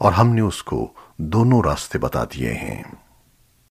और हमने उसको दोनों रास्ते बता दिए हैं।